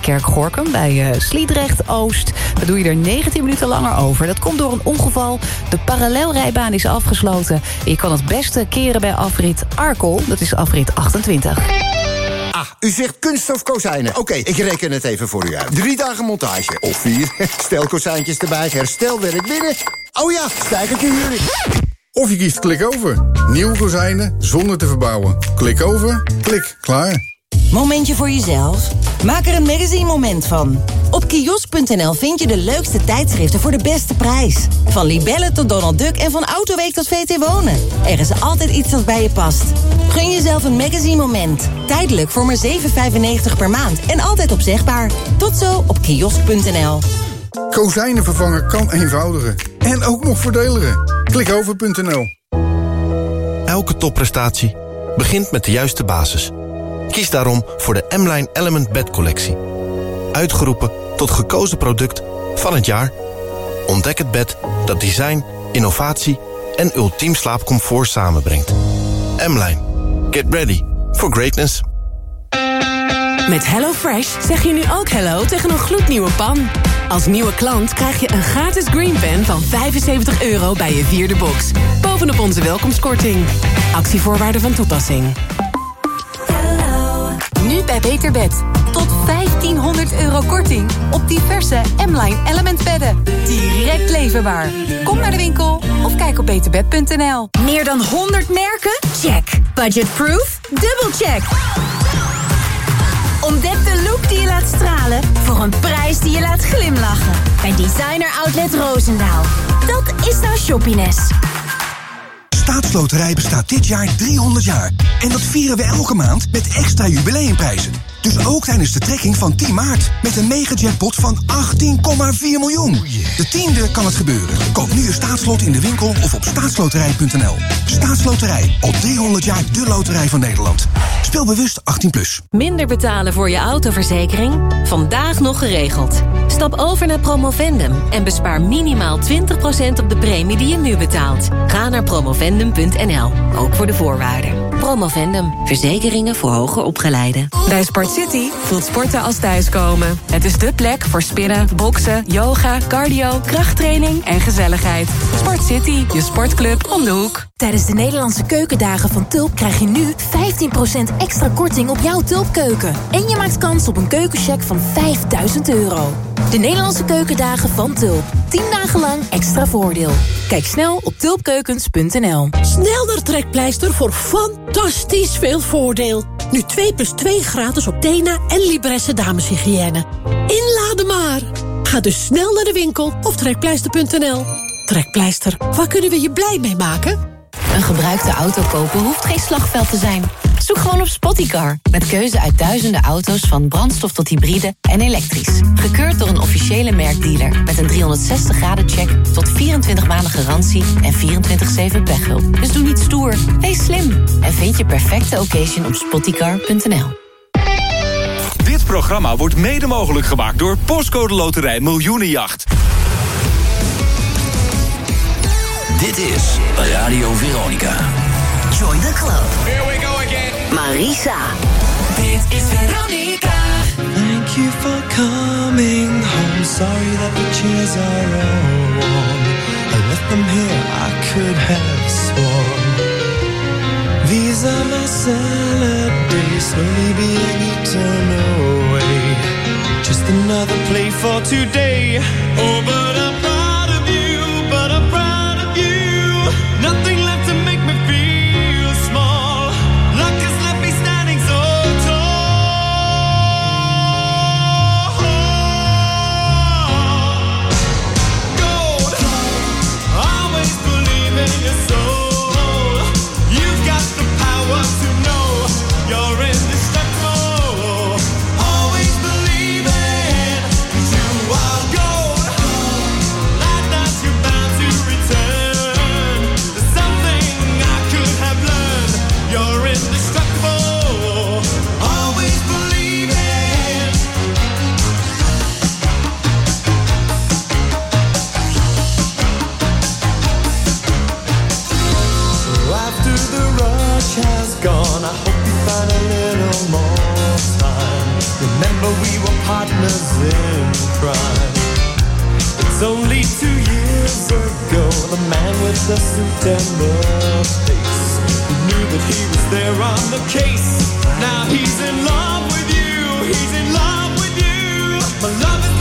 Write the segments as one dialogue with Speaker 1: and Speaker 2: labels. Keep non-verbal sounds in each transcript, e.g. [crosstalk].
Speaker 1: Kerk-Gorkum bij uh, Sliedrecht-Oost. Daar doe je er 19 minuten langer over. Dat komt door een ongeval. De parallelrijbaan is afgesloten. Je kan het beste keren bij afrit Arkel. Dat is afrit 28.
Speaker 2: Ah, u zegt kunststof kozijnen. Oké, ik reken het even voor u uit. Drie dagen montage. Of vier. [laughs] Stel kozijntjes erbij. Herstelwerk binnen. Oh ja, stijgertje huur.
Speaker 3: Of je kiest klik over. Nieuwe kozijnen zonder te verbouwen. Klik over, klik, klaar.
Speaker 4: Momentje voor jezelf? Maak er een magazine moment van. Op kiosk.nl vind je de leukste tijdschriften voor de beste prijs. Van Libelle tot Donald Duck en van Autoweek tot VT Wonen. Er is altijd iets dat bij je past. Gun jezelf een magazine moment. Tijdelijk voor maar 7,95 per maand en altijd opzegbaar. Tot zo op kiosk.nl.
Speaker 3: Kozijnen vervangen kan eenvoudiger. En ook nog voordeliger. Klikover.nl
Speaker 5: Elke topprestatie begint met de juiste basis. Kies daarom voor de M-Line Element Bed Collectie. Uitgeroepen tot gekozen product van het jaar. Ontdek het bed dat design, innovatie en ultiem slaapcomfort samenbrengt. M-Line. Get ready for greatness.
Speaker 6: Met HelloFresh zeg je nu ook hello tegen een gloednieuwe pan. Als nieuwe klant krijg je een gratis green pen van 75 euro bij je vierde box. Bovenop onze welkomstkorting. Actievoorwaarden van toepassing. Nu bij Beterbed. Tot 1500 euro korting op diverse M-Line Element bedden. Direct leverbaar. Kom naar de winkel of kijk op beterbed.nl.
Speaker 7: Meer dan 100 merken? Check. Budgetproof? Dubbelcheck. Ontdek de look die je laat stralen voor een prijs die je laat glimlachen. Bij Designer Outlet Roosendaal. Dat is nou shoppiness.
Speaker 8: Staatsloterij bestaat dit jaar 300 jaar. En dat vieren we elke maand met extra jubileumprijzen. Dus ook tijdens de trekking van 10 maart. Met een mega-jackpot van 18,4 miljoen. De tiende kan het gebeuren. Koop nu je staatslot in de winkel of op staatsloterij.nl. Staatsloterij. Al 300 jaar de loterij van Nederland. Speel bewust 18+. Plus.
Speaker 9: Minder betalen voor je autoverzekering? Vandaag nog geregeld. Stap over naar Promovendum en bespaar minimaal 20% op de premie die je nu betaalt. Ga naar promovendum.nl, ook voor de voorwaarden. Promovendum, verzekeringen voor hoger opgeleiden.
Speaker 6: Bij Sport City voelt sporten als thuiskomen. Het is dé plek voor spinnen, boksen, yoga, cardio, krachttraining en gezelligheid. Sport City, je sportclub om de hoek.
Speaker 7: Tijdens de Nederlandse keukendagen van Tulp krijg je nu 15% extra korting op jouw Tulpkeuken. En je maakt kans op een keukencheck van 5000 euro. De Nederlandse keukendagen van Tulp. 10 dagen lang extra voordeel. Kijk snel op tulpkeukens.nl.
Speaker 10: Snelder trekpleister voor fantastisch veel voordeel. Nu 2 plus 2 gratis op Tena en Libresse dameshygiëne. Inladen maar. Ga dus snel naar de winkel of trekpleister.nl. Trekpleister, waar kunnen we je blij mee maken?
Speaker 9: Een gebruikte auto kopen hoeft geen slagveld te zijn. Zoek gewoon op Spottycar. Met keuze uit duizenden auto's van brandstof tot hybride en elektrisch. Gekeurd door een officiële merkdealer. Met een 360 graden check tot 24 maanden garantie en 24-7 pechhulp. Dus doe niet stoer, wees slim. En vind je perfecte occasion op spottycar.nl.
Speaker 11: Dit programma wordt mede mogelijk gemaakt door Postcode Loterij Miljoenenjacht.
Speaker 12: Dit is Radio Veronica.
Speaker 7: Join the club.
Speaker 12: Here we go again.
Speaker 7: Marisa.
Speaker 13: Dit is Veronica. Thank you for coming home. Sorry that the chairs are all warm. I left them here, I could have sworn. These are my salad days, slowly being eaten away. Just another play for today. Oh, but I'm the the face who knew that he was there on the case. Now he's in love with you, he's in love with you. My love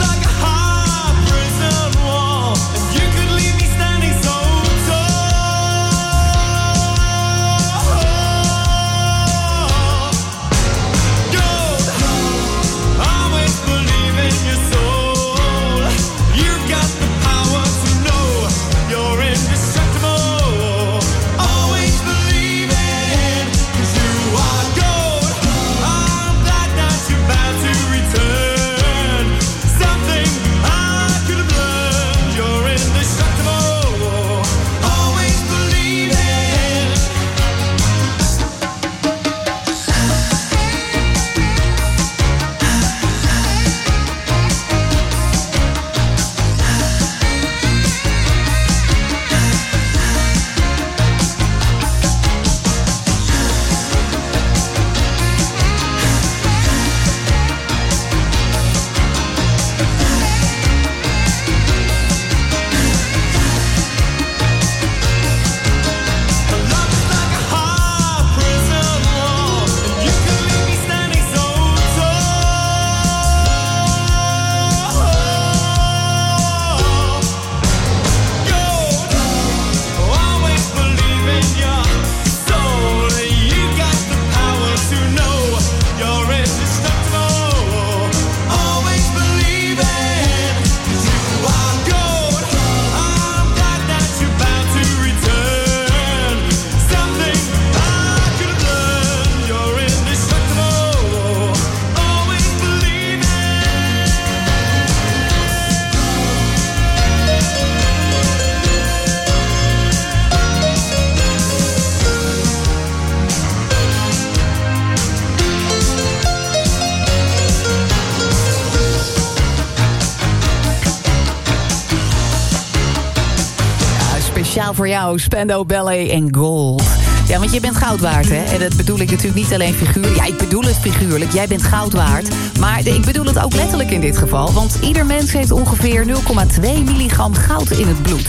Speaker 1: voor jou, Spendo Ballet en Gold. Ja, want je bent goud waard, hè? En dat bedoel ik natuurlijk niet alleen figuurlijk. Ja, ik bedoel het figuurlijk. Jij bent goud waard. Maar ik bedoel het ook letterlijk in dit geval. Want ieder mens heeft ongeveer 0,2 milligram goud in het bloed.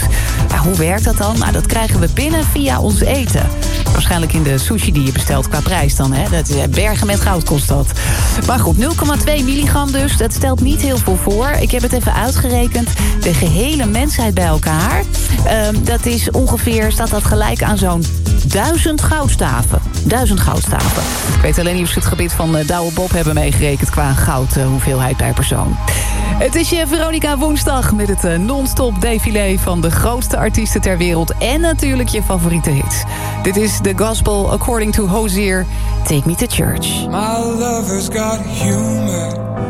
Speaker 1: Ja, hoe werkt dat dan? Nou, dat krijgen we binnen via ons eten. Waarschijnlijk in de sushi die je bestelt qua prijs dan, hè? Dat is, eh, bergen met goud kost dat. Maar goed, 0,2 milligram dus. Dat stelt niet heel veel voor. Ik heb het even uitgerekend. De gehele mensheid bij elkaar. ehm, dat is ongeveer, staat dat gelijk aan zo'n duizend goudstaven. Duizend goudstaven. Ik weet alleen niet of ze het gebied van uh, Douwe Bob hebben meegerekend... qua goudhoeveelheid hoeveelheid per persoon. Het is je Veronica woensdag met het eh, non-stop défilé... van de grootste artiesten ter wereld en natuurlijk je favoriete hits. Dit is The Gospel According to Hozier. Take me to church.
Speaker 14: My lover's got humor.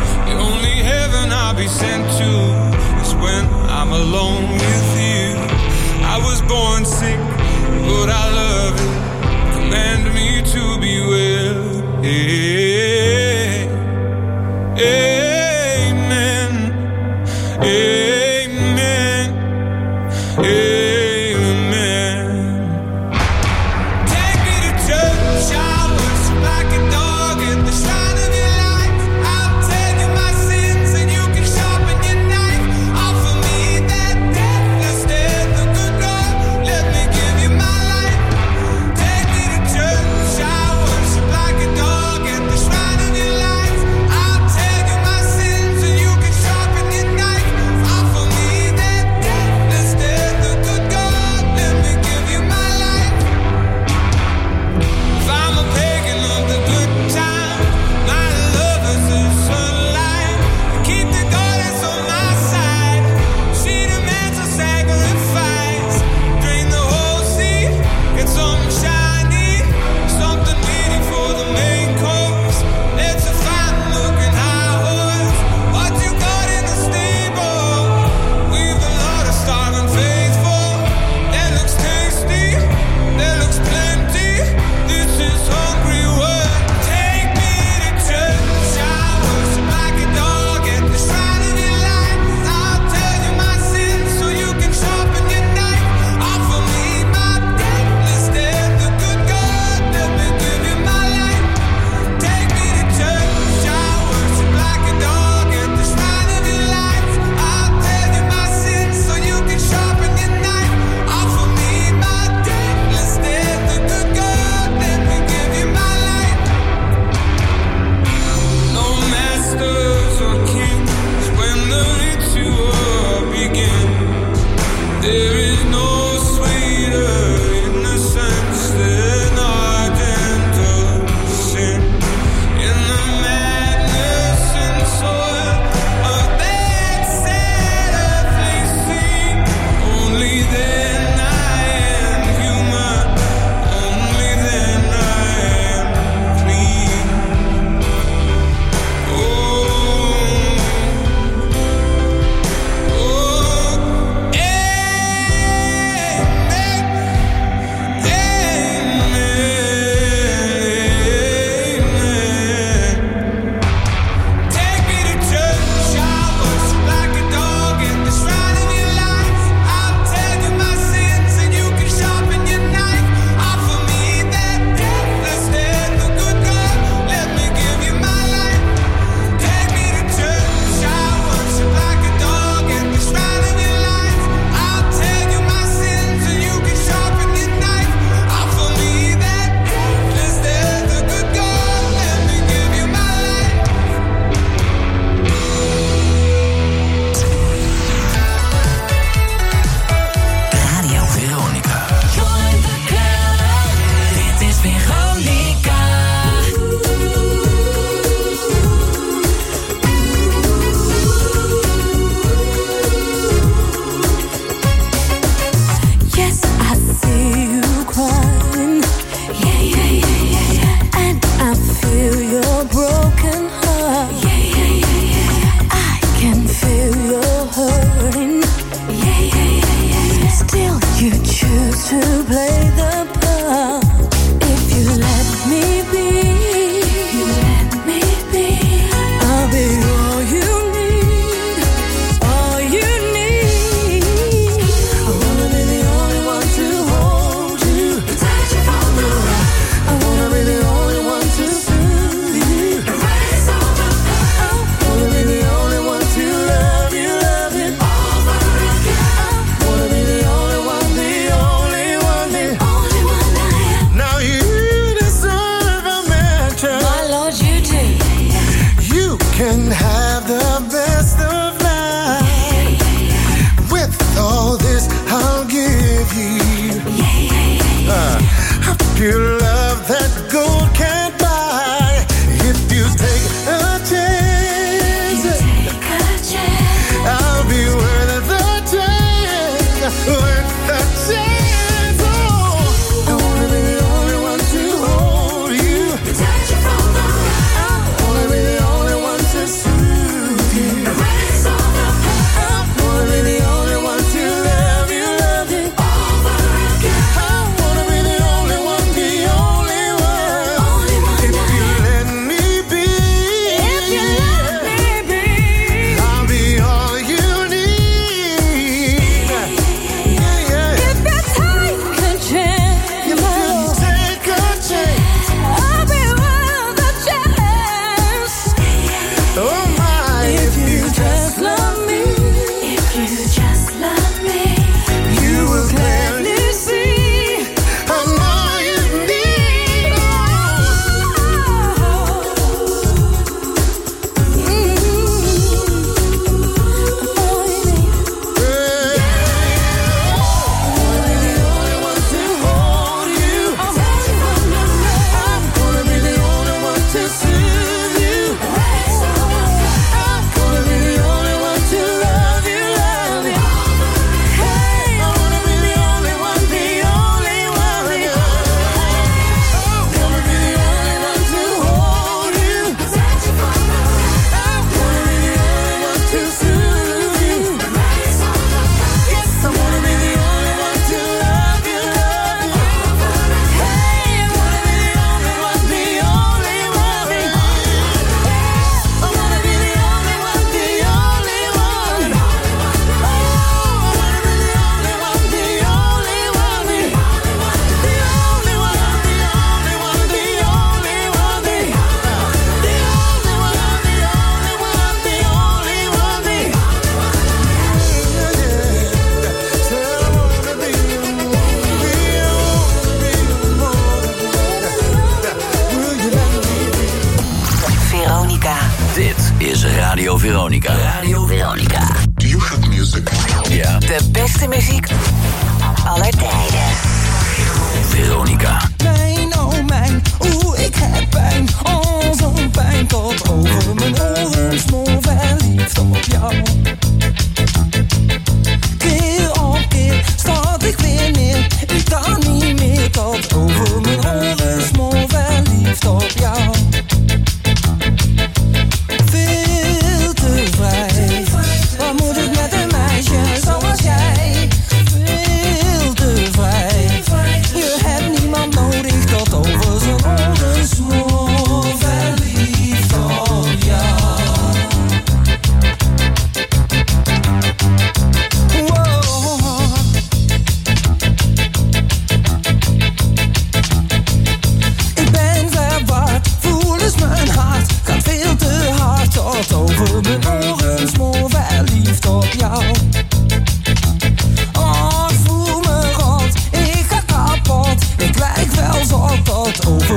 Speaker 14: Be sent to is when I'm alone with you. I was born sick, but I love it. Command me to be well. Amen. Amen.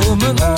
Speaker 15: for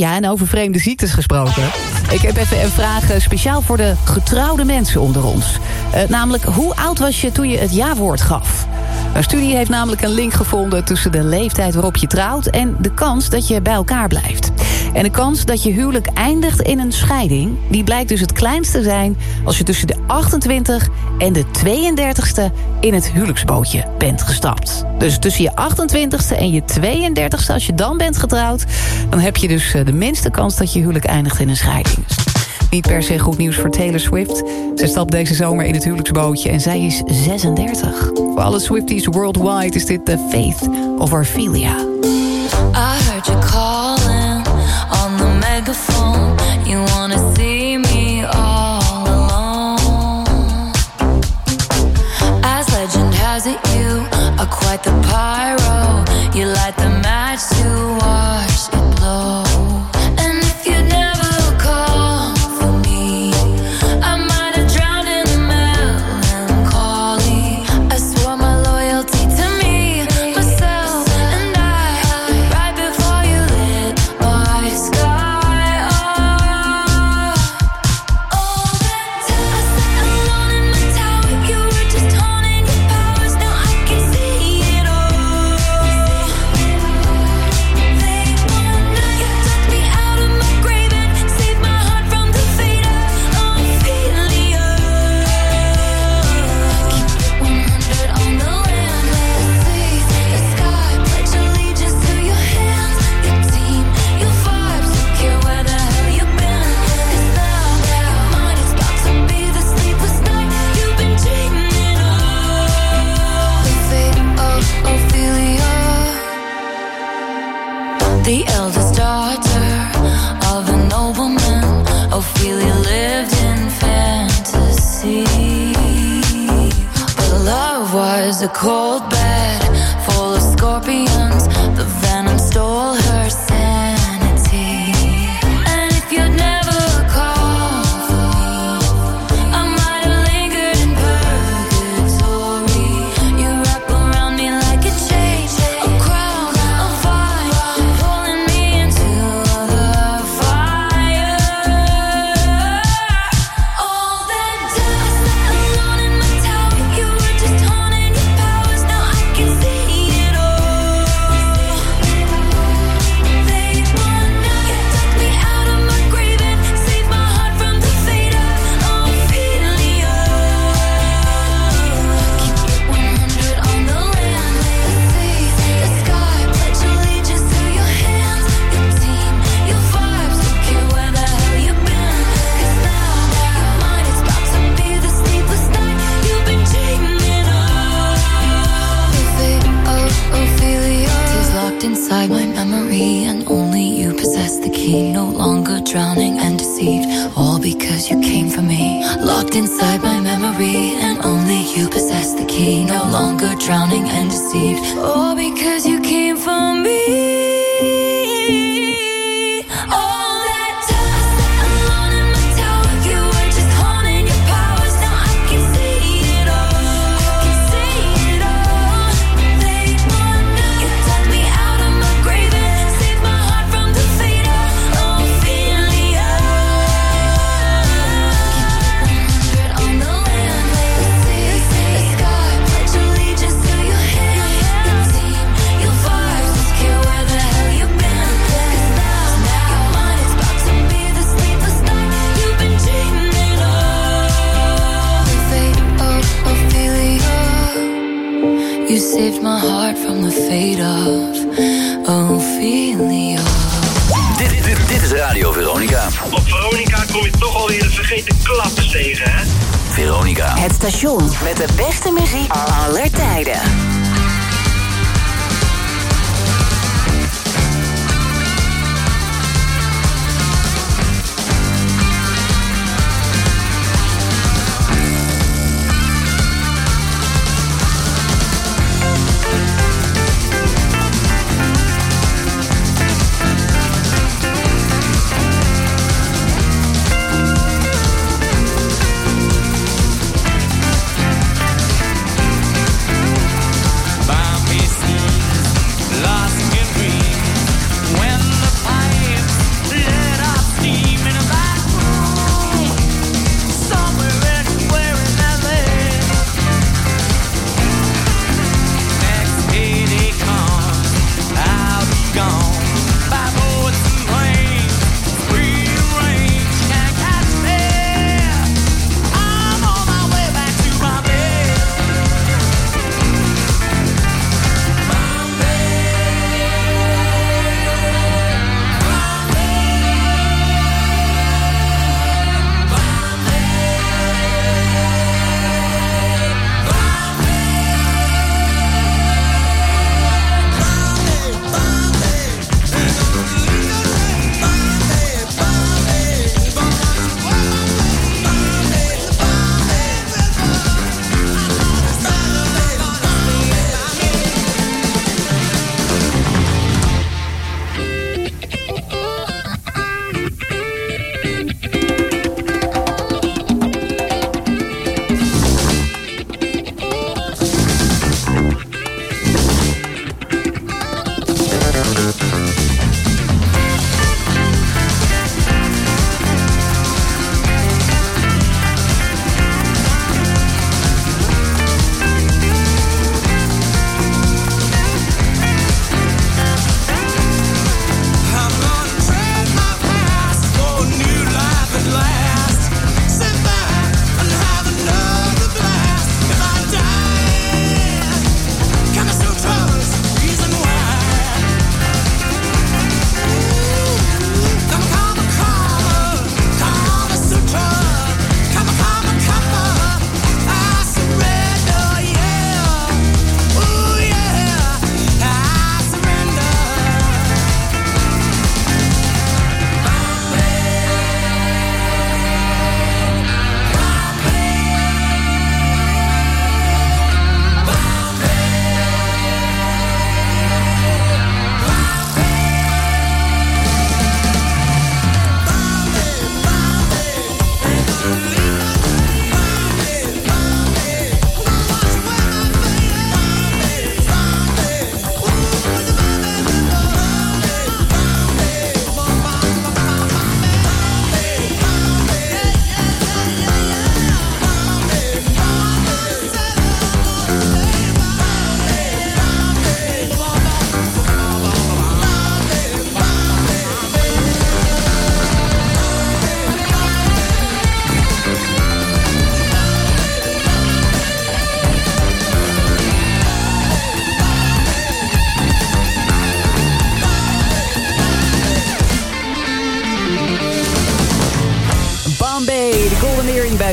Speaker 16: ja,
Speaker 17: en
Speaker 1: over vreemde ziektes gesproken. Ik heb even een vraag eh, speciaal voor de getrouwde mensen onder ons. Eh, namelijk, hoe oud was je toen je het ja-woord gaf? Een studie heeft namelijk een link gevonden tussen de leeftijd waarop je trouwt... en de kans dat je bij elkaar blijft. En de kans dat je huwelijk eindigt in een scheiding... die blijkt dus het kleinste zijn als je tussen de 28 en de 32e... in het huwelijksbootje bent gestapt. Dus tussen je 28e en je 32e, als je dan bent getrouwd... dan heb je dus eh, de minste kans dat je huwelijk eindigt in een scheiding. Niet per se goed nieuws voor Taylor Swift. Ze stapt deze zomer in het huwelijksbootje en zij is 36. Voor alle Swifties worldwide is dit The Faith of Orphelia.
Speaker 18: I heard you call. quite the pyro. You light
Speaker 1: station. Met de beste muziek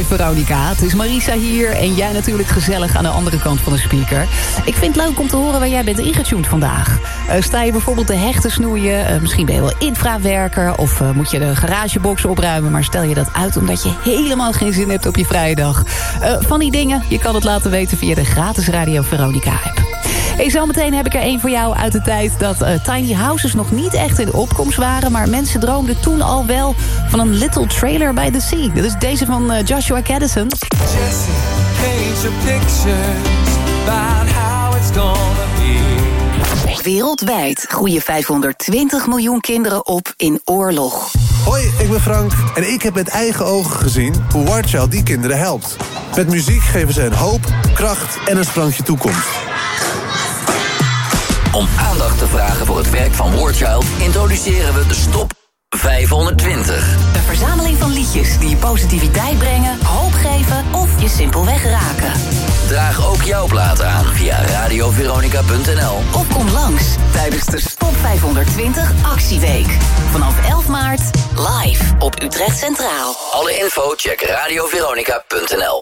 Speaker 1: Veronica. Het is Marisa hier en jij natuurlijk gezellig aan de andere kant van de speaker. Ik vind het leuk om te horen waar jij bent ingetuned vandaag. Uh, sta je bijvoorbeeld de hechten snoeien? Uh, misschien ben je wel infrawerker of uh, moet je de garagebox opruimen... maar stel je dat uit omdat je helemaal geen zin hebt op je vrije dag. van die dingen, je kan het laten weten via de gratis Radio Veronica-app. Hey, zometeen heb ik er een voor jou uit de tijd dat uh, tiny houses nog niet echt in opkomst waren. Maar mensen droomden toen al wel van een little trailer by the sea. Dat is deze van uh, Joshua Caddison.
Speaker 13: Jesse, paint your pictures about how it's gonna be.
Speaker 1: Wereldwijd groeien 520 miljoen kinderen op in oorlog.
Speaker 19: Hoi, ik ben Frank en ik heb met eigen ogen gezien hoe Warchild die kinderen helpt. Met muziek geven ze een hoop, kracht en een sprankje toekomst.
Speaker 20: Om aandacht te vragen voor het werk van Wardchild... introduceren we de Stop 520.
Speaker 1: Een verzameling van liedjes die je positiviteit brengen, hoop geven of je simpelweg raken.
Speaker 20: Draag ook jouw plaat aan via radioveronica.nl.
Speaker 1: Of kom langs tijdens de Stop 520 Actieweek. Vanaf 11 maart live op Utrecht Centraal.
Speaker 20: Alle info check radioveronica.nl.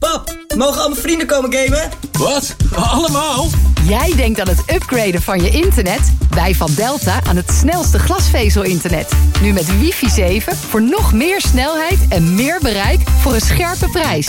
Speaker 21: Pap, mogen al mijn vrienden komen gamen?
Speaker 11: Wat? Allemaal?
Speaker 22: Jij denkt aan het upgraden van je internet? Wij van Delta aan het snelste glasvezel-internet. Nu met wifi 7 voor nog meer snelheid en meer bereik voor een scherpe prijs.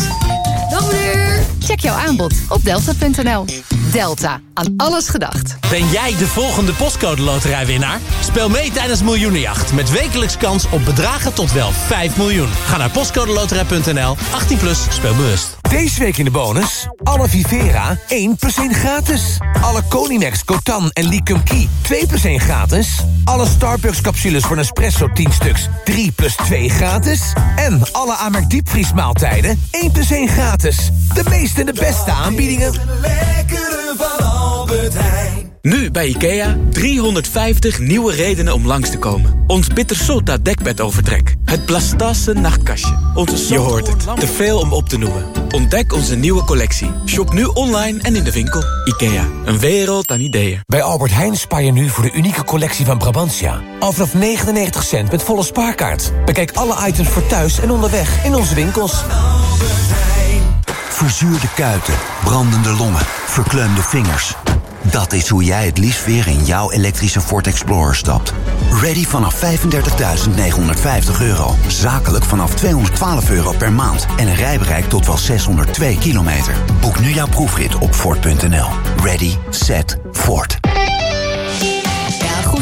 Speaker 21: Dag meneer!
Speaker 22: Check jouw aanbod op delta.nl. Delta, aan alles gedacht.
Speaker 23: Ben jij de volgende postcode loterijwinnaar? Speel mee tijdens Miljoenenjacht met wekelijks kans op bedragen tot wel 5 miljoen. Ga naar postcodeloterij.nl, 18 plus, speel bewust.
Speaker 24: Deze week in de bonus, alle Vivera 1 plus 1 gratis. Alle Conimax, Cotan en Liquum Key 2 plus 1 gratis. Alle Starbucks capsules voor Nespresso 10 stuks 3 plus 2 gratis. En alle Amerk diepvriesmaaltijden 1 plus 1 gratis. De meeste en de beste aanbiedingen.
Speaker 13: Lekkere van Albert Heijn.
Speaker 25: Nu bij IKEA 350 nieuwe redenen om langs te komen. Ons Bittersota dekbedovertrek. Het Blastasse nachtkastje. Onze Je hoort het, te veel om op te noemen. Ontdek onze nieuwe collectie. Shop nu online en in de winkel. IKEA, een wereld aan ideeën.
Speaker 24: Bij Albert Heijn spaar je nu voor de unieke collectie van Brabantia. Al vanaf 99 cent met volle spaarkaart. Bekijk alle items voor thuis en onderweg in onze winkels.
Speaker 26: Verzuurde kuiten, brandende longen, verkleumde vingers. Dat is hoe jij het liefst weer in jouw elektrische Ford Explorer stapt. Ready vanaf 35.950 euro. Zakelijk vanaf 212 euro per maand. En een rijbereik tot wel 602 kilometer. Boek nu jouw proefrit op Ford.nl. Ready, set, Ford.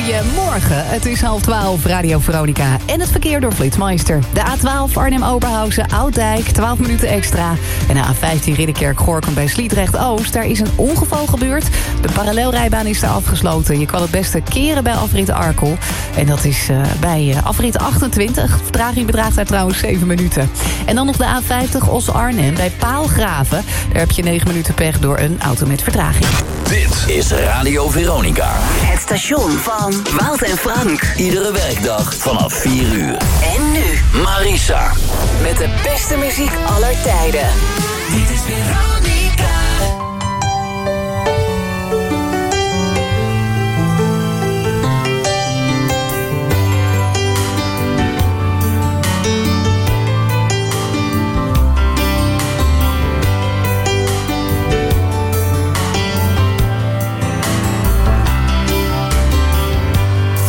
Speaker 1: Goedemorgen, het is half 12, Radio Veronica en het verkeer door Flitsmeister. De A12 Arnhem-Oberhausen, Ouddijk, 12 minuten extra. En de A15 Ridderkerk-Gorkum bij Sliedrecht-Oost. Daar is een ongeval gebeurd. De parallelrijbaan is daar afgesloten. Je kan het beste keren bij afrit Arkel. En dat is uh, bij uh, afrit 28. Vertraging bedraagt daar trouwens 7 minuten. En dan nog de A50 Os-Arnhem bij Paalgraven. Daar heb je 9 minuten pech door een auto met vertraging.
Speaker 20: Dit is Radio Veronica.
Speaker 1: Het station van Wout en Frank.
Speaker 20: Iedere werkdag vanaf 4 uur.
Speaker 1: En nu
Speaker 20: Marisa.
Speaker 1: Met de beste muziek aller tijden.
Speaker 13: Dit is Veronica.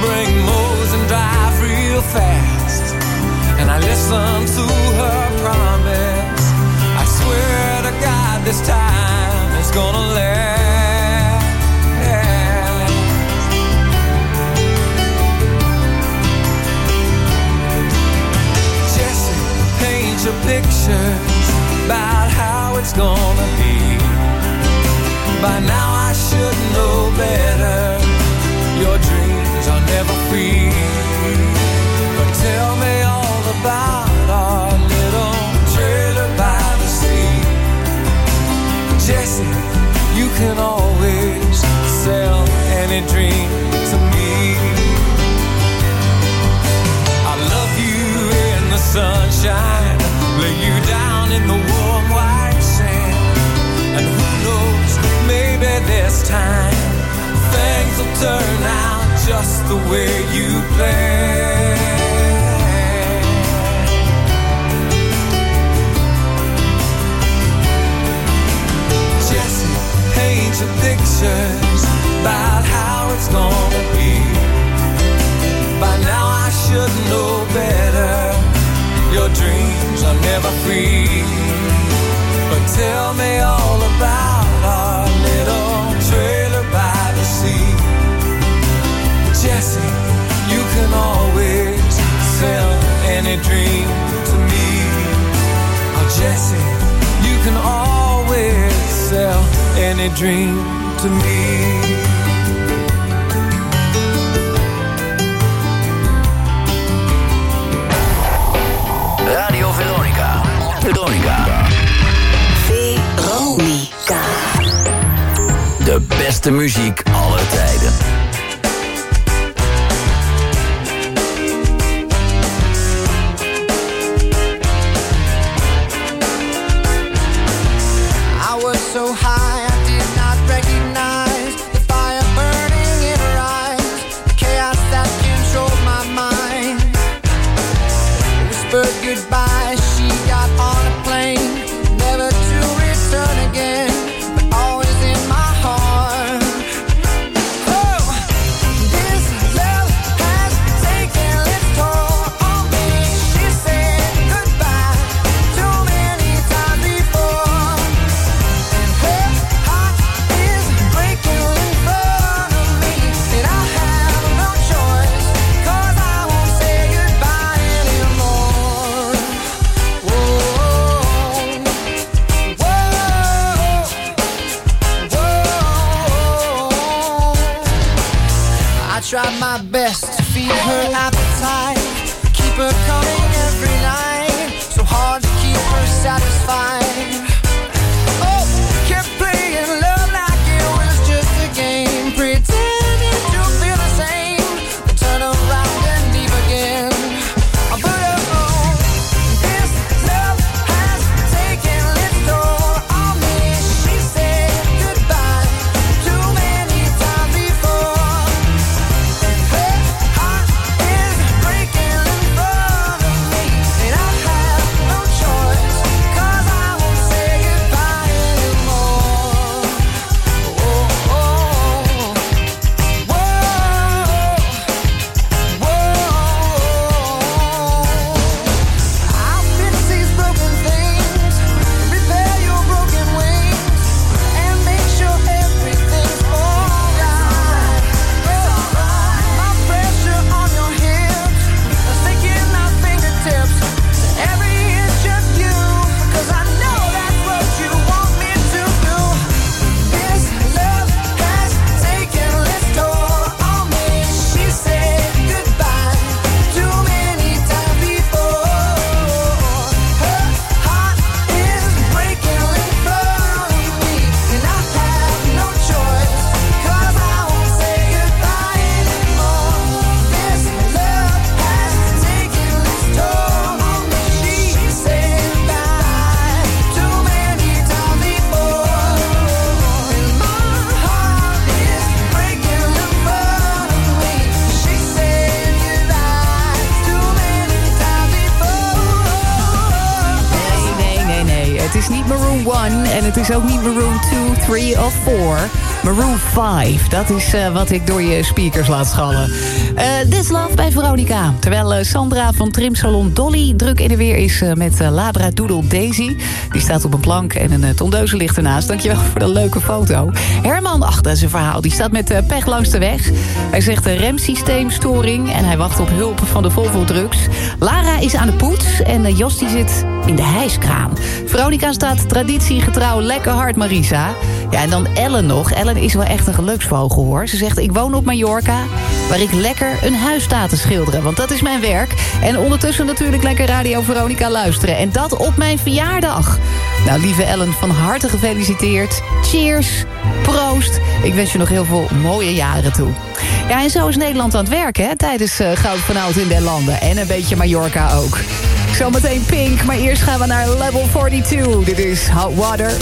Speaker 15: bring Mose and drive real fast. And I listen to her promise. I swear to God, this time it's gonna last. Turn out just the way you planned. Jesse, paint your pictures about how it's gonna be. By now I should know better. Your dreams are never free. But tell me all about Jesse, you can always sell any dream to me. Oh, Jesse, you can always sell any dream to me.
Speaker 20: Radio Veronica. Veronica.
Speaker 27: Veronica.
Speaker 20: De beste muziek
Speaker 28: is
Speaker 14: ook niet Maroon 2, 3 of 4. Maroon 5. Dat is uh, wat ik door je speakers laat schallen. Uh, This Love bij Veronica. Terwijl uh, Sandra van Trimsalon Dolly druk in de weer is met Labra Doodle Daisy. Die staat op een plank en een tondeuze ligt ernaast. Dankjewel voor de leuke foto. Herman, ach, dat is een verhaal. Die staat met pech langs de weg. Hij zegt remsysteemstoring en hij wacht op hulp van de Volvo Drugs. Lara is aan de poets en Jos die zit in de hijskraan. Veronica staat traditiegetrouw lekker hard, Marisa. Ja, en dan Ellen nog. Ellen is wel echt een geluksvogel, hoor. Ze zegt, ik woon op Mallorca, waar ik lekker een huis sta te schilderen. Want dat is mijn werk. En ondertussen natuurlijk lekker Radio Veronica luisteren. En dat op mijn verjaardag. Nou, lieve Ellen, van harte gefeliciteerd. Cheers, proost. Ik wens je nog heel veel mooie jaren toe. Ja, en zo is Nederland aan het werken, hè, tijdens uh, Goud van Oud in den Landen. En een beetje Mallorca ook. Zometeen Pink, maar eerst gaan we naar Level 42. Dit is Hot Water.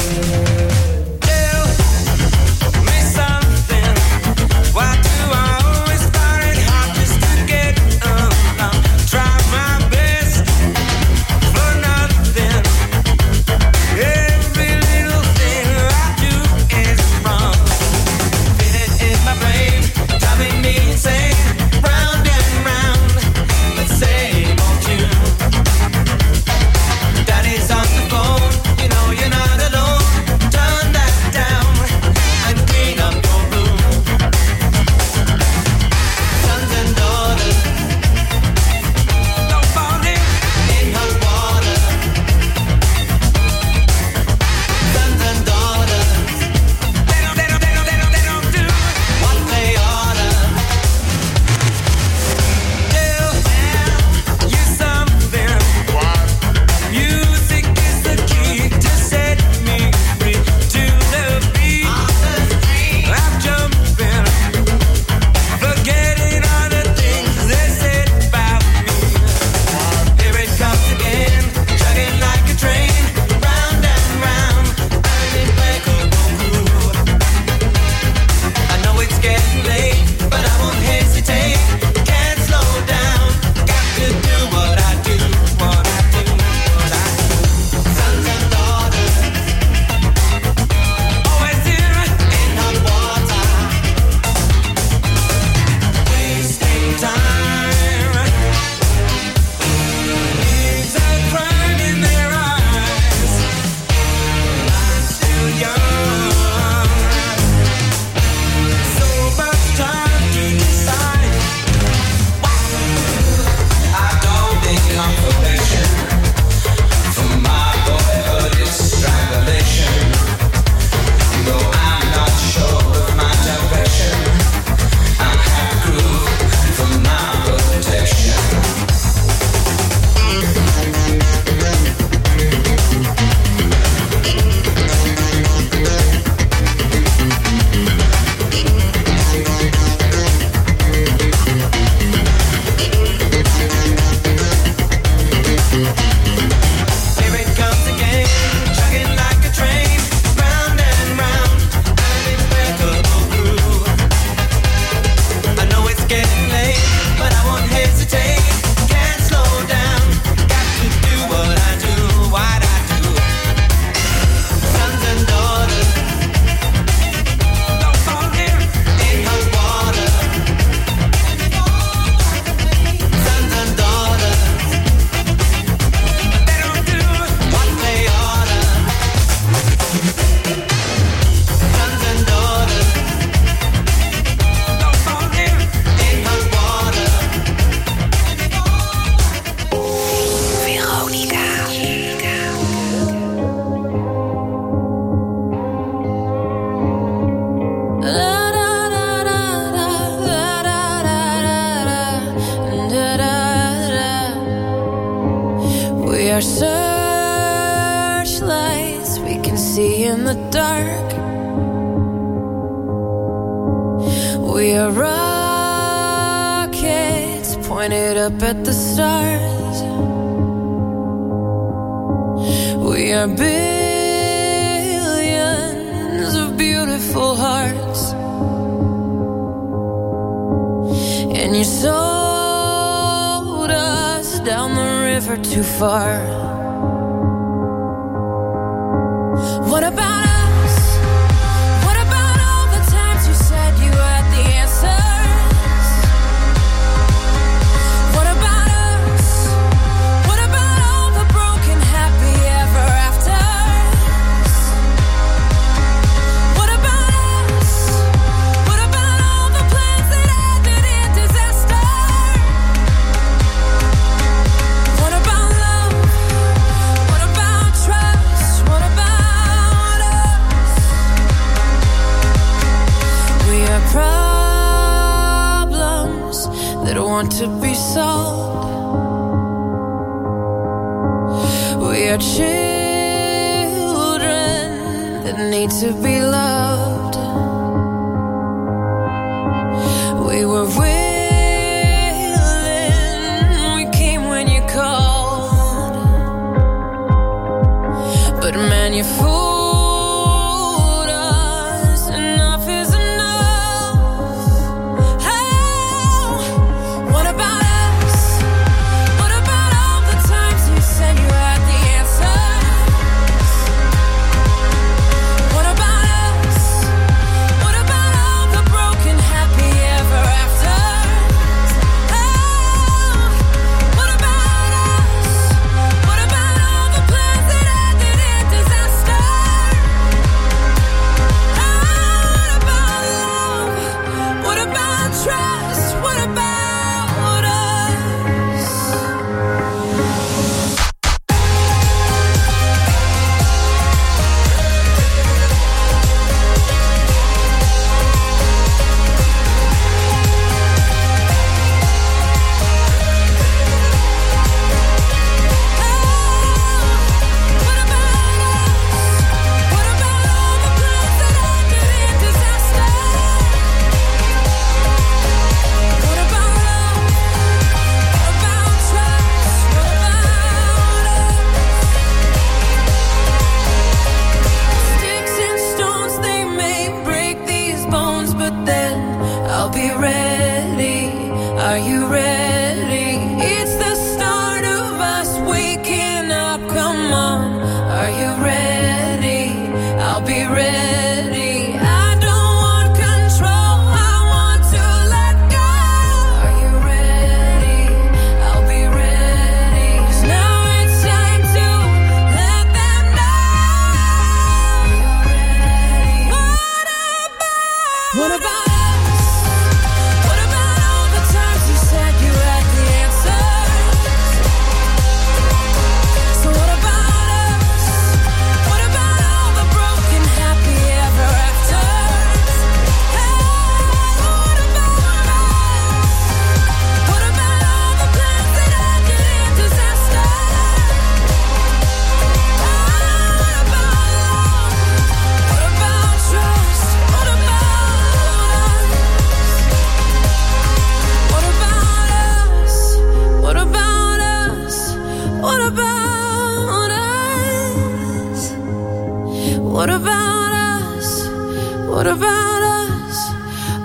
Speaker 18: And you sold us down the river too far. What about want to be sold. We are children that need to be loved.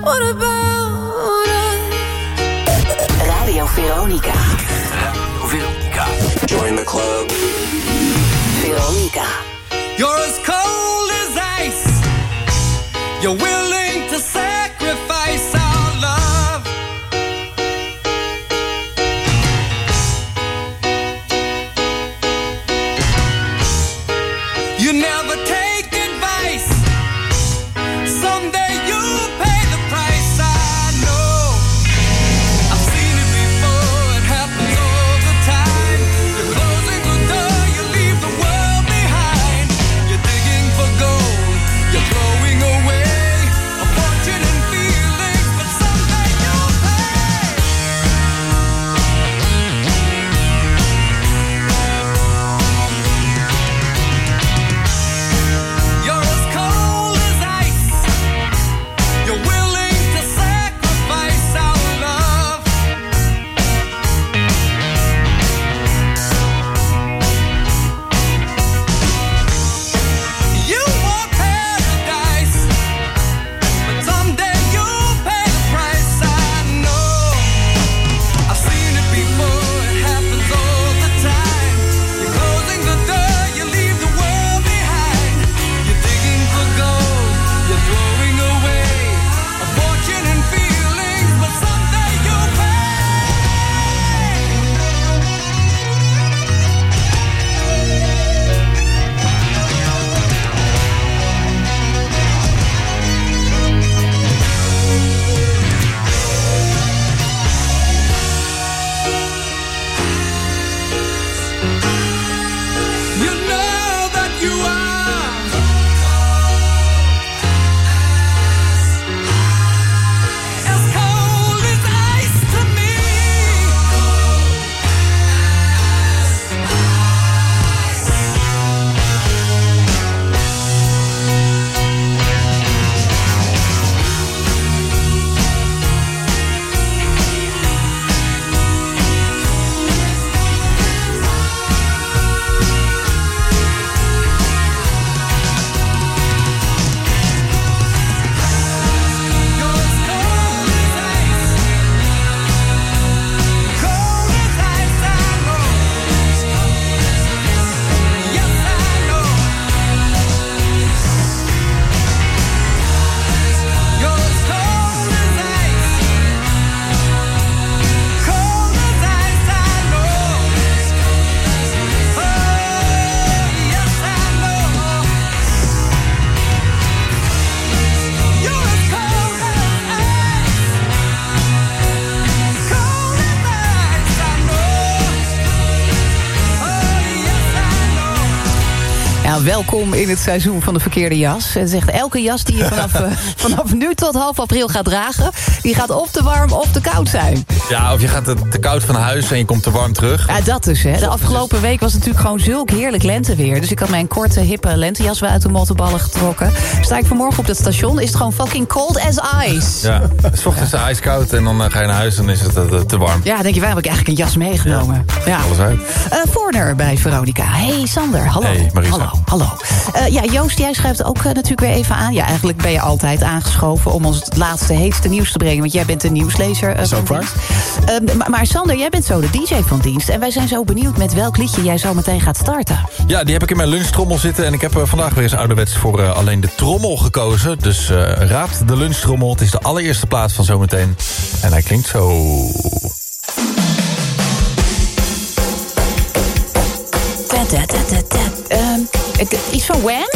Speaker 18: What about us? Radio Veronica.
Speaker 12: Radio Veronica. Join the club. Veronica.
Speaker 15: You're as cold as ice. You're willing to say. You
Speaker 1: welkom in het seizoen van de verkeerde jas. Het zegt elke jas die je vanaf, [laughs] eh, vanaf nu tot half april gaat dragen... die gaat of te warm of te koud zijn.
Speaker 29: Ja, of je gaat te, koud van huis en je komt te warm terug.
Speaker 1: Ja, dat dus. Hè. De afgelopen week was het natuurlijk gewoon zulk heerlijk lenteweer. Dus ik had mijn korte, hippe lentejas weer uit de mottenballen getrokken. Sta ik vanmorgen op het station, is het gewoon fucking cold as ice.
Speaker 29: Ja, s ochtends is het ijskoud en dan eh, ga je naar huis en is het eh, te warm.
Speaker 1: Ja, denk je, waar heb ik eigenlijk een jas meegenomen? Ja.
Speaker 29: Alles uit.
Speaker 1: Eh Voorner bij Veronica. Hey Sander, hallo.
Speaker 29: Hey, Marisa.
Speaker 1: Hallo, hallo. Eh, ja, Joost, jij schrijft ook eh, natuurlijk weer even aan. Ja, eigenlijk ben je altijd aangeschoven om ons het laatste, heetste nieuws te brengen. Want jij bent de nieuwslezer eh, van dienst. Eh, maar, maar Sander, jij bent zo de DJ van dienst. En wij zijn zo benieuwd met welk liedje jij zo meteen gaat starten.
Speaker 29: Ja, die heb ik in mijn lunchtrommel zitten. En ik heb vandaag weer eens ouderwets voor eh, alleen de trommel gekozen. Dus eh, raad de lunchtrommel. Het is de allereerste plaats van zometeen. En hij klinkt zo...
Speaker 1: iets van Wham?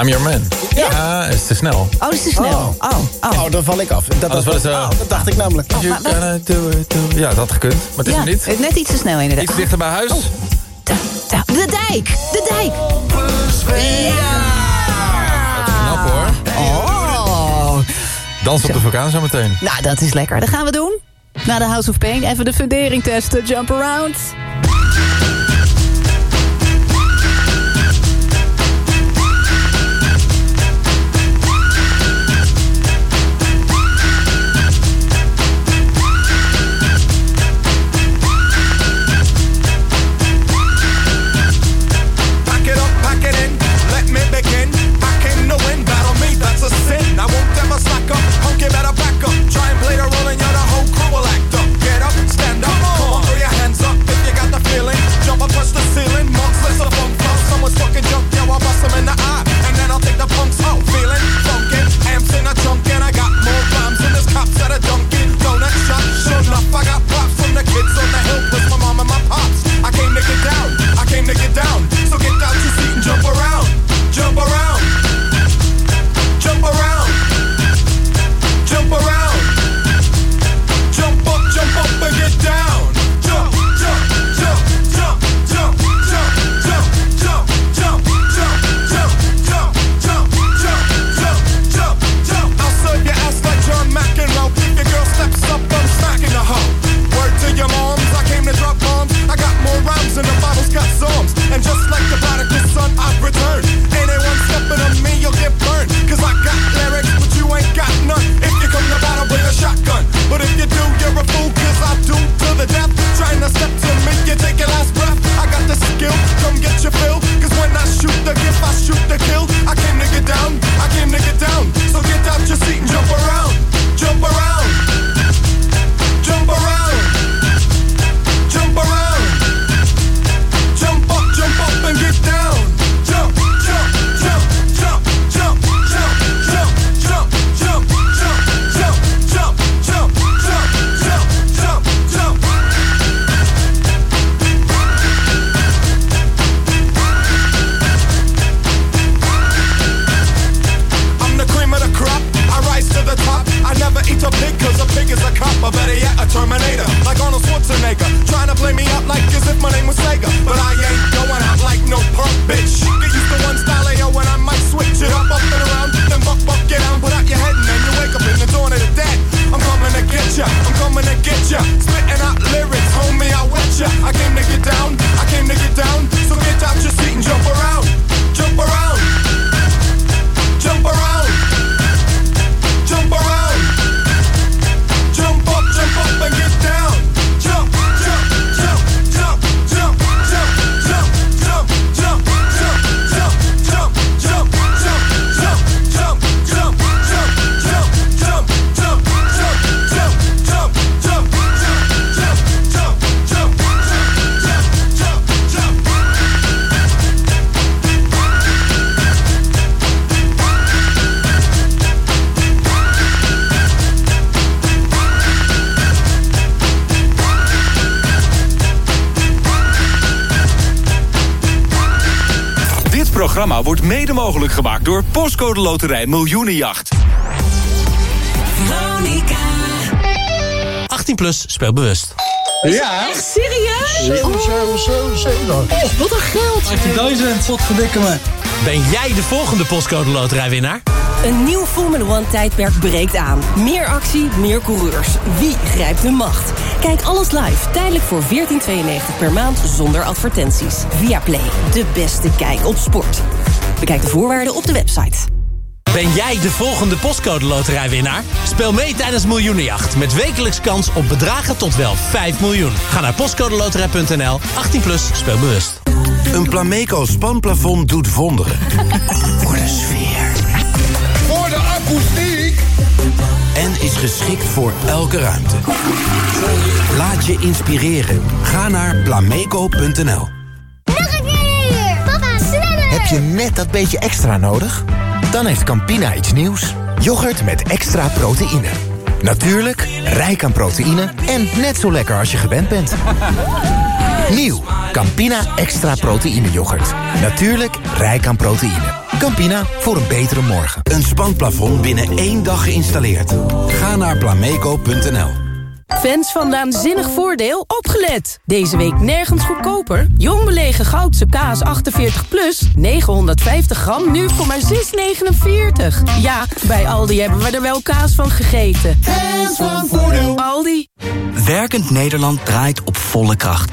Speaker 29: I'm your man. Ja, is te snel.
Speaker 1: Oh, dat is te snel. Oh, oh.
Speaker 30: Oh, dan val ik af. Dat, dat,
Speaker 29: wel eens, eh,
Speaker 30: oh, dat dacht ik namelijk.
Speaker 29: You gonna do it, do it. Ja, dat had gekund. Maar het is
Speaker 1: ja,
Speaker 29: niet.
Speaker 1: het- net iets te snel inderdaad.
Speaker 29: Iets dichter bij huis.
Speaker 1: Ta- De dijk, de dijk.
Speaker 29: Knap hoor.
Speaker 1: Oh.
Speaker 29: Dans op de vulkaan zometeen.
Speaker 1: Nou, dat is lekker. Dat gaan we doen. Na de House of Pain even de fundering testen. Jump around.
Speaker 11: Programma wordt mede mogelijk gemaakt door Postcode Loterij Miljoenenjacht.
Speaker 23: Veronica. 18 plus, speel bewust.
Speaker 31: Ja?
Speaker 21: Echt serieus?
Speaker 31: Zo, zo, zo, zo.
Speaker 21: Oh, wat een geld.
Speaker 31: 18.000, wat verdikken me.
Speaker 23: Ben jij de volgende Postcode Loterijwinnaar?
Speaker 32: Een nieuw Formula One tijdperk breekt aan. Meer actie, meer coureurs. Wie grijpt de macht? Kijk alles live, tijdelijk voor 14,92 per maand zonder advertenties. Via Play, de beste kijk op sport. Bekijk de voorwaarden op de website.
Speaker 23: Ben jij de volgende Postcode Loterijwinnaar? Speel mee tijdens Miljoenenjacht met wekelijks kans op bedragen tot wel 5 miljoen. Ga naar postcodeloterij.nl, 18 plus, speel bewust.
Speaker 33: Een Plameco spanplafond doet wonderen. Voor de sfeer.
Speaker 31: Voor de akoestiek.
Speaker 33: Is geschikt voor elke ruimte. Laat je inspireren. Ga naar plameco.nl
Speaker 34: Nog een keer! Papa, sneller!
Speaker 35: Heb je net dat beetje extra nodig? Dan heeft Campina iets nieuws. Yoghurt met extra proteïne. Natuurlijk, rijk aan proteïne en net zo lekker als je gewend bent. [laughs] Nieuw, Campina extra proteïne yoghurt. Natuurlijk, rijk aan proteïne. Campina, voor een betere morgen.
Speaker 33: Een spanplafond binnen één dag geïnstalleerd. Ga naar plameco.nl
Speaker 32: Fans van Naanzinnig Voordeel, opgelet! Deze week nergens goedkoper. Jong belegen goudse kaas 48 plus, 950 gram, nu voor maar 6,49. Ja, bij Aldi hebben we er wel kaas van gegeten.
Speaker 28: Fans van Voordeel.
Speaker 32: Aldi.
Speaker 36: Werkend Nederland draait op volle kracht.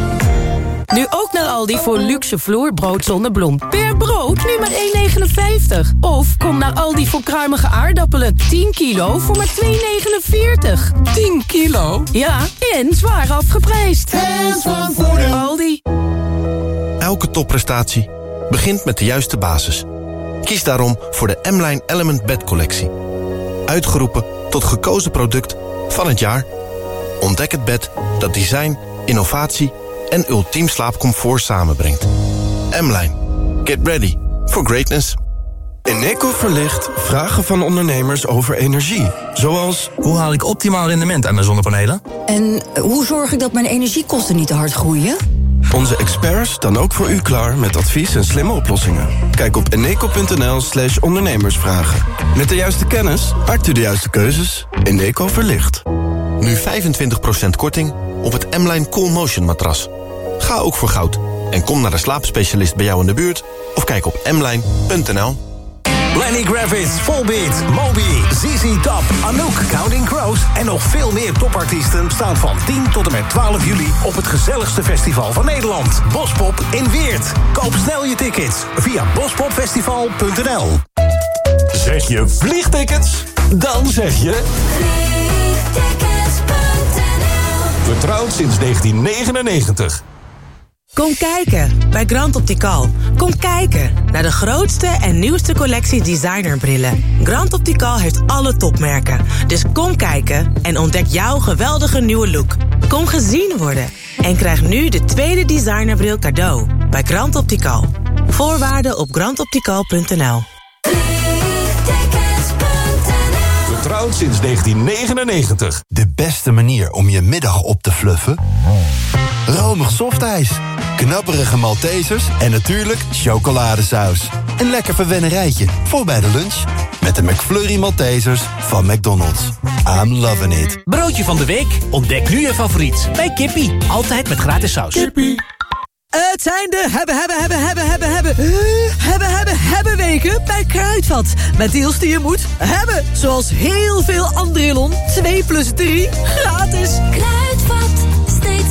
Speaker 32: Nu ook naar Aldi voor luxe vloerbrood zonder bloem. Per brood nu maar 1,59. Of kom naar Aldi voor kruimige aardappelen. 10 kilo voor maar 2,49. 10 kilo? Ja, en zwaar afgeprijsd.
Speaker 28: Fans van Voordeel.
Speaker 32: Aldi.
Speaker 33: Elke topprestatie begint met de juiste basis. Kies daarom voor de M-Line Element Bed Collectie. Uitgeroepen tot gekozen product van het jaar. Ontdek het bed dat design, innovatie en ultiem slaapcomfort samenbrengt. M-Line. Get ready for greatness.
Speaker 37: Eneco verlicht vragen van ondernemers over energie. Zoals, hoe haal ik optimaal rendement aan mijn zonnepanelen?
Speaker 38: En hoe zorg ik dat mijn energiekosten niet te hard groeien?
Speaker 37: Onze experts staan ook voor u klaar met advies en slimme oplossingen. Kijk op eneco.nl slash ondernemersvragen. Met de juiste kennis maakt u de juiste keuzes. Eneco verlicht.
Speaker 33: Nu 25% korting op het M-Line Cool Motion matras. Ga ook voor goud en kom naar de slaapspecialist bij jou in de buurt... of kijk op mline.nl.
Speaker 39: Lenny Kravitz, Volbeat, Moby, ZZ Top, Anouk, Counting Crows... en nog veel meer topartiesten staan van 10 tot en met 12 juli... op het gezelligste festival van Nederland, Bospop in Weert. Koop snel je tickets via bospopfestival.nl. Zeg je vliegtickets? Dan zeg je... Vertrouwd sinds 1999.
Speaker 40: Kom kijken bij Grand Optical. Kom kijken naar de grootste en nieuwste collectie designerbrillen. Grand Optical heeft alle topmerken. Dus kom kijken en ontdek jouw geweldige nieuwe look. Kom gezien worden en krijg nu de tweede designerbril cadeau bij Grand Optical. Voorwaarden op grandoptical.nl
Speaker 39: Vertrouwd sinds 1999.
Speaker 26: De beste manier om je middag op te fluffen? Romig softijs, knapperige Maltesers en natuurlijk chocoladesaus. Een lekker verwennerijtje voor bij de lunch. Met de McFlurry Maltesers van McDonald's. I'm loving it.
Speaker 41: Broodje van de week. Ontdek nu je favoriet bij Kippie. Altijd met gratis saus. Kippie.
Speaker 42: Het zijn de hebben, hebben, hebben, hebben, hebben, hebben, hebben, hebben, hebben weken bij Kruidvat. Met deals die je moet hebben. Zoals heel veel Andrilon. 2 plus 3 gratis.
Speaker 18: Kruidvat,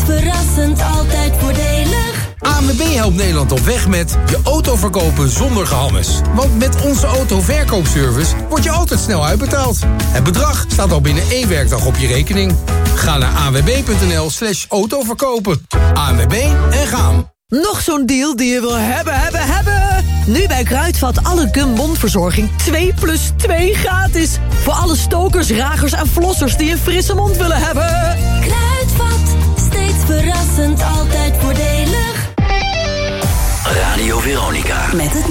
Speaker 18: steeds verrassend, altijd voordelig.
Speaker 43: ANWB helpt Nederland op weg met je auto verkopen zonder gehammes. Want met onze autoverkoopservice wordt je altijd snel uitbetaald. Het bedrag staat al binnen één werkdag op je rekening. Ga naar anwb.nl slash autoverkopen. ANWB en gaan.
Speaker 42: Nog zo'n deal die je wil hebben, hebben, hebben. Nu bij Kruidvat alle gum-mondverzorging 2 plus 2 gratis. Voor alle stokers, ragers en flossers die een frisse mond willen hebben.
Speaker 18: Verrassend, altijd voordelig.
Speaker 12: Radio Veronica.
Speaker 44: Met het nieuws.